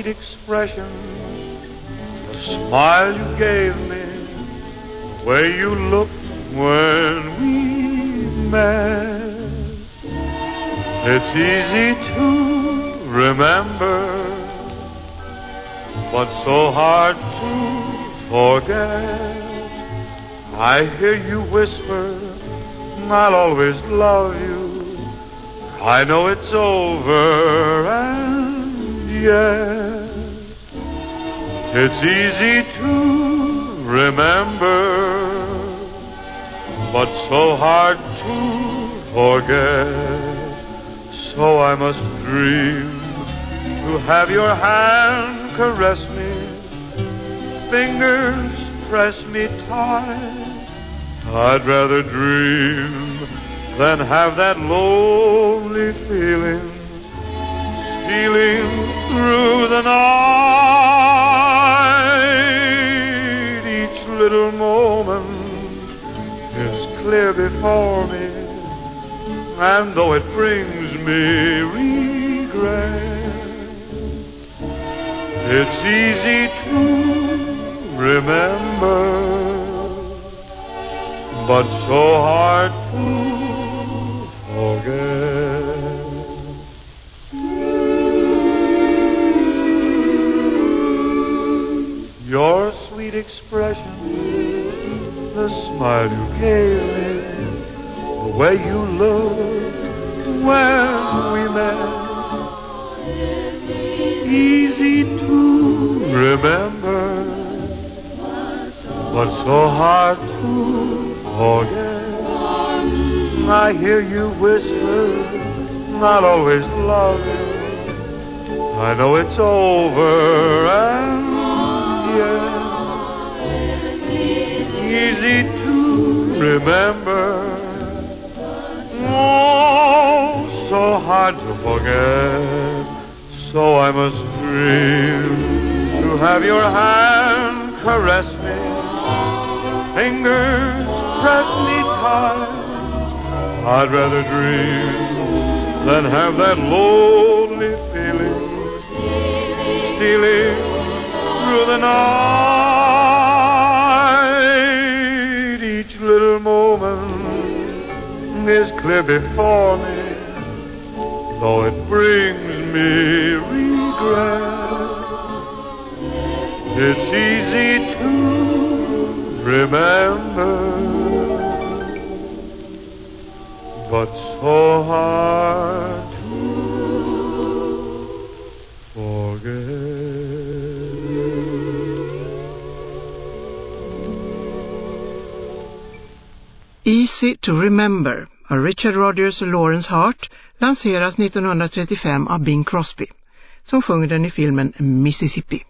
expression, the smile you gave me, the way you looked when we met. It's easy to remember, but so hard to forget. I hear you whisper, I'll always love you. I know it's over yet it's easy to remember, but so hard to forget. So I must dream to have your hand caress me, fingers press me tight. I'd rather dream than have that lonely feeling the night. Each little moment is clear before me, and though it brings me regret, it's easy to remember, but so hard to expression, the smile you gave me, the way you looked when we met. Easy to remember, but so hard to forget. I hear you whisper, I'll always love. I know it's over remember. Oh, so hard to forget. So I must dream to have your hand caress me, fingers press me tight. I'd rather dream than have that lonely feeling stealing through the night. Is clear before me, though it brings me regret. It's easy to remember but so hard to forget. Easy to Remember av Richard Rodgers och Lawrence Hart lanseras 1935 av Bing Crosby som sjunger den i filmen Mississippi.